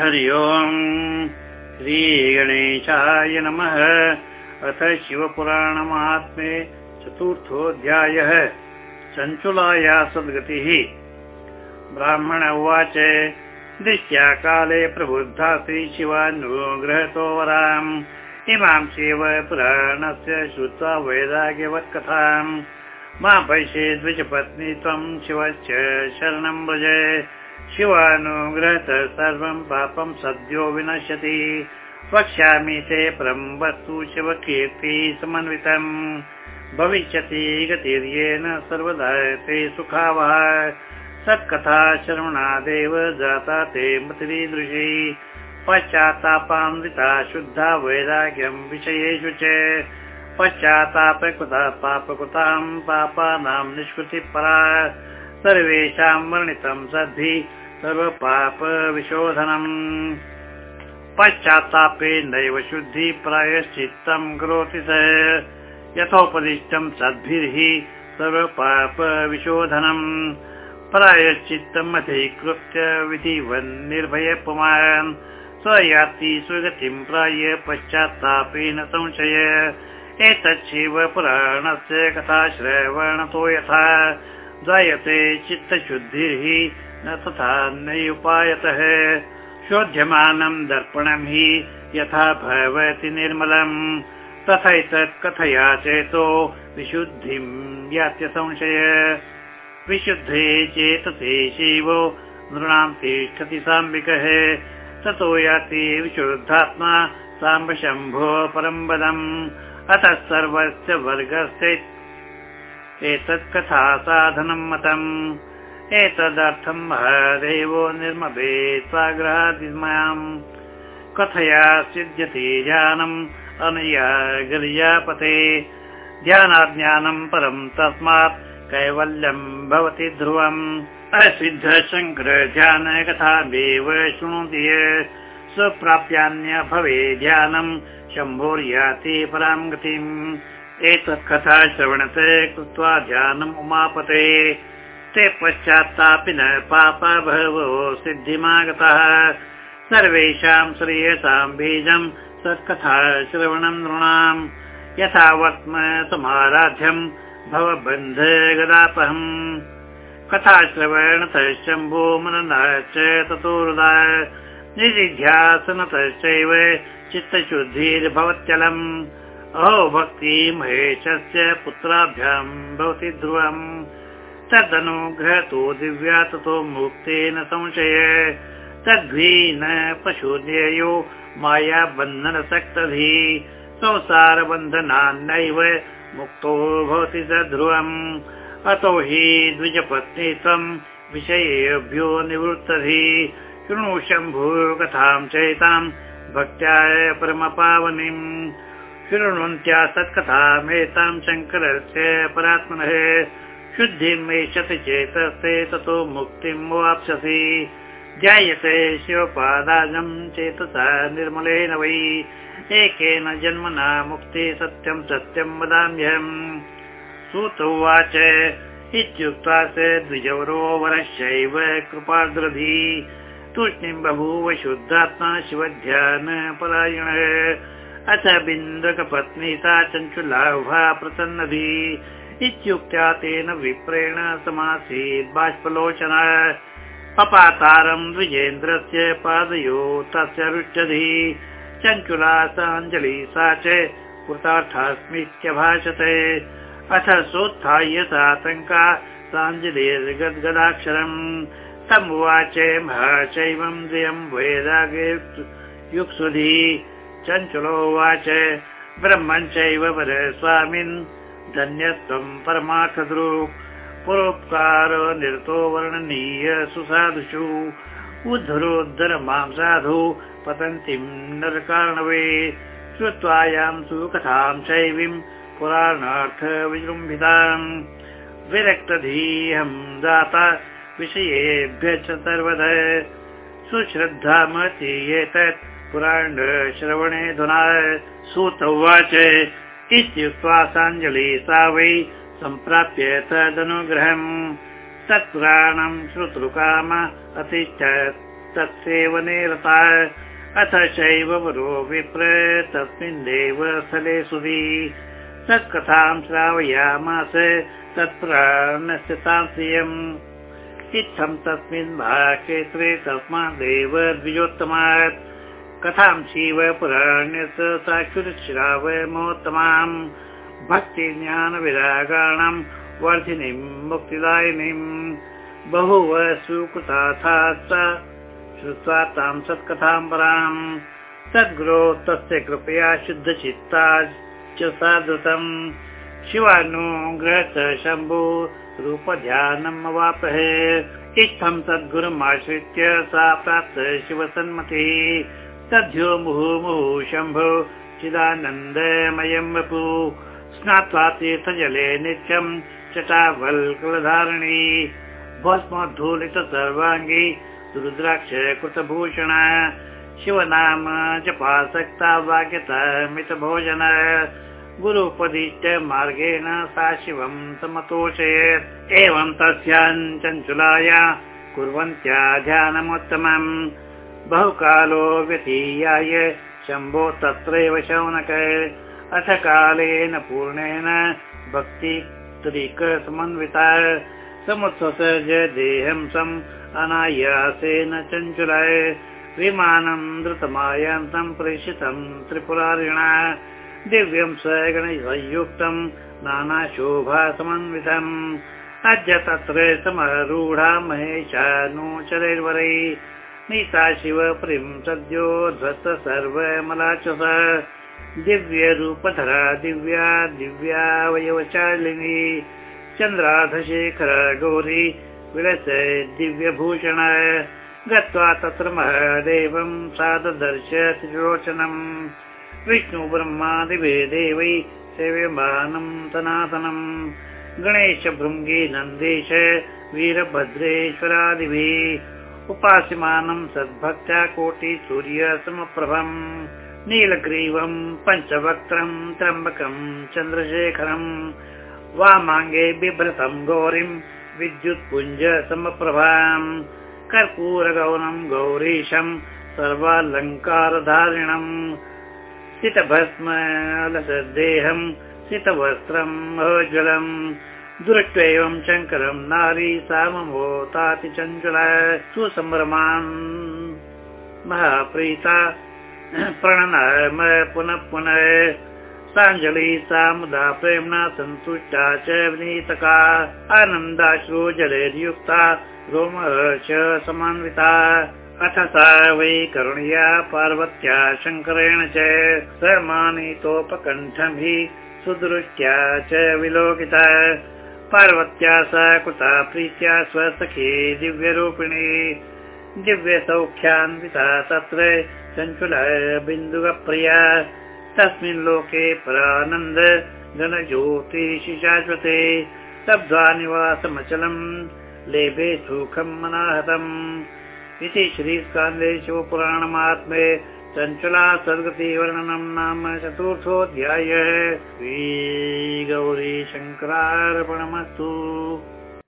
हरि ओम्। श्रीगणेशाय नमः। अथ शिवपुराणमात्मे चतुर्थोऽध्यायः। चञ्चुलाया सद्गतिः। ब्राह्मण उवाच दृष्ट्या काले प्रबुद्धा श्रीशिवानुग्रहतो वराम् इमां शिव पुराणस्य श्रुत्वा वैराग्यवत्कथाम्। मा पैषे द्विजपत्नी त्वं शिवस्य शरणं व्रज शिवानुग्रहतः सर्वं पापं सद्यो विनश्यति। वक्ष्यामि ते परं वस्तु शिवकीर्ति समन्वितम् भविष्यति गतिर्येन सर्वदा ते सुखावः। सत्कथा श्रवणादेव जाता ते मतिरीदृशी पश्चात्तापान्विता शुद्धा वैराग्यं विषयेषु च। पश्चात्तापकृता पापकृतां पापानां निष्कृतिपरा सर्वेषां वर्णितं सद्धि सर्वपापविशोधनम्। पश्चात्तापे नैव शुद्धि प्रायश्चित्तं करोति स। यथोपदिष्टं सद्भिः सर्वपापविशोधनम्। प्रायश्चित्तम् अधिकृत्य विधिवन्निर्भय पुमान्। स याति सुगतिं प्राय पश्चात्तापेन संशय। एतच्छिव पुराणस्य कथाश्रवणतो यथा जायते चित्तशुद्धिः न तथा नैपायतः शोध्यमानं दर्पणं हि यथा भवति निर्मलम्। तथैतत् कथया चेतो विशुद्धिं यात्य संशय। विशुद्धे चेतसे शिवो नृणां तिष्ठति साम्बिकः। ततो याति विशुद्धात्मा साम्ब शम्भो परं वदम् अतः सर्वस्य वर्गस्य एतत् कथा साधनं मतम्। एतदर्थं महदेवो निर्मभे स्वाग्रहादिमयाम् कथया सिद्ध्यति ध्यानम् अनया गिर्यापते ध्यानाज्ञानं परं तस्मात् कैवल्यं भवति ध्रुवम्। असिद्ध शङ्कर शृणोति स्वप्राप्यान्य भवे ध्यानं शम्भोर्याति परां गतिम् एतत् कथा श्रवणते कृत्वा ध्यानम् उमापते। ते पश्चात्तापि न पापा बहवो सिद्धिमागतः। सर्वेषां श्रेयसां बीजं सत्कथा श्रवणं नृणाम्। यथा वर्त्म समाराध्यं भवबन्ध गदापहम्। कथा श्रवणतः शम्भो मननः च ततो हृदा निधिध्यासनतश्चैव चित्तशुद्धिर्भवत्यलम् भक्ति महेशस्य पुत्राभ्यां भवति ध्रुवम्। तदनुग्रहतो दिव्या ततो मुक्तेन संशय। तद्भि न पशुदेयो माया बन्धनसक्तधि संसारबन्धनान्नैव मुक्तो भवति स ध्रुवम्। अतो हि द्विजपत्नी त्वं विषयेभ्यो निवृत्तधि। शृणु शम्भु कथां चैतां भक्त्याय परमपावनीम् शृण्वन्त्या सत्कथामेतां शङ्करस्य परात्मनः। शुद्धिम् एषति चेतस्ते ततो मुक्तिम् वाप्स्यसि। ध्यायते शिवपादाजम् चेतसा निर्मलेन वै। एकेन जन्मना मुक्ति सत्यं सत्यं वदाम्यहम् सूत उवाच इत्युक्त्वा स द्विजवरो वरश्चैव कृपाद्रधि। तूष्णीं बभूव शुद्धात्मा शिवध्यान परायणः अथ बिन्दकपत्नी सा चञ्चुलाभा प्रसन्नधि। इत्युक्त्या तेन विप्रेण समासीत् बाष्पलोचना। पपातारं द्विजेन्द्रस्य पादयो तस्य चञ्चुला साञ्जलि सा च कृतार्थास्मीत्यभाषते। अथ सोत्थाय सातङ्का साञ्जलिर्गद्गदाक्षरम् तमुवाच महचैवं द्वयं वैरागे युक्सुधि चञ्चलोवाच ब्रह्मन् चैव वर स्वामिन्। धन्यत्वं परमार्थदृ पुरोपकार निरतो वर्णनीय सुसाधुषु। उद्धरोद्धर मां साधु पतन्तीं नरकार्णवे श्रुत्वायां सुकथां चैवीं पुराणार्थ विजृम्भिताम्। विरक्तधीयं दाता विषयेभ्य च सर्वदा। सुश्रद्धामति एतत् पुराण श्रवणे धुना सूत उवाच इत्युक्त्वा साञ्जलि सा वै सम्प्राप्य तदनुग्रहम्। तत्पुराणं श्रोतृकाम अतिष्ठ तत्सेवने रता। अथ चैव वरो विप्र तस्मिन् देव स्थले सुधी तत्कथां श्रावयामास तत्प्राणस्यताम् इत्थं तस्मिन् महाक्षेत्रे तस्मादेव द्विजोत्तमात् कथां शिव पुराण्यस्य साक्षुरश्रावमोत्तमाम् भक्ति ज्ञानविरागाणां वर्धिनीं मुक्तिदायिनीं बहुव सुकृता श्रुत्वा तां सत्कथां पराम् तद्गुरो तस्य कृपया शुद्धचित्ता च साधृतम् शिवानुग्रह शम्भु रूपध्यानम् अवापहे इत्थं तद्गुरुमाश्रित्य सा प्राप्त शिवसन्मतिः तद्यो मुहुर्मुहुः शम्भो चिदानन्दमयं वपु। स्नात्वा तीर्थजले नित्यं चटावल्कलधारिणी। भस्मधूलित सर्वाङ्गी रुद्राक्ष कृतभूषण शिवनाम जपासक्ता वाक्यता मितभोजन गुरुपदिष्ट मार्गेण सा शिवं समतोषयत्। एवं तस्यान् चञ्चुलाया कुर्वन्त्या ध्यानमुत्तमम् बहुकालो व्यतीयाय। शम्भो तत्रैव शौनक। अथ कालेन पूर्णेन भक्तित्रिकसमन्विता समुत्सर्ज देहं सम् अनायासेन चञ्चुलाय विमानं द्रुतमायान्तं प्रेषितं त्रिपुरारिणा। दिव्यं सगणसंयुक्तं नानाशोभासमन्वितम् अद्य तत्र समारूढा महेशानुचरैर्वरै नीता शिवप्रिं सद्यो ध्वस्त सर्वमलाचस दिव्यरूपधरा दिव्या दिव्यावयवचालिनी चन्द्राधशेखर गौरी विलस दिव्यभूषण। गत्वा तत्र महदेवं साददर्श त्रिलोचनम् विष्णुब्रह्मादिभे देवै सेव्यमानं सनातनम् गणेश भृङ्गी नन्देश वीरभद्रेश्वरादिभिः उपास्यमानं सद्भक्त्या कोटि सूर्य समप्रभम् नीलग्रीवं पञ्चवक्त्रं त्र्यम्बकं चन्द्रशेखरम् वामाङ्गे बिभ्रतं गौरीं विद्युत्पुञ्ज समप्रभाम् कर्पूरगौरं गौरीशं सर्वालङ्कारधारिणम् सितभस्मलसदेहं सितवस्त्रम् अज्वलम् दृष्ट्वैवं शङ्करं नारी सामभूताति चञ्चला सुसम्भ्रमान् महाप्रीता प्रणनाम पुनः पुनः। साञ्जलि सा मुदा प्रेम्णा सन्तुष्टा च विनीतका। आनन्दाश्रु जलैर्युक्ता रोम च समान्विता। अथ सा वै करुणया पार्वत्या शङ्करेण च सर्मानितोपकण्ठभिः सुदृष्ट्या च विलोकिता पार्वत्या सा कृता प्रीत्या स्वसखी दिव्यरूपिणी। दिव्यसौख्यान्विता तत्र चञ्चुल बिन्दुवप्रिया तस्मिन् लोके परानन्द जनज्योतिषि शाश्वते। लब्ध्वा निवासमचलम् लेभे सुखम् अनाहतम्। इति श्रीस्कान्दे शिवपुराणमात्मे चञ्चला सद्गतिवर्णनं नाम चतुर्थोऽध्यायः श्रीगौरी शङ्करार्पणमस्तु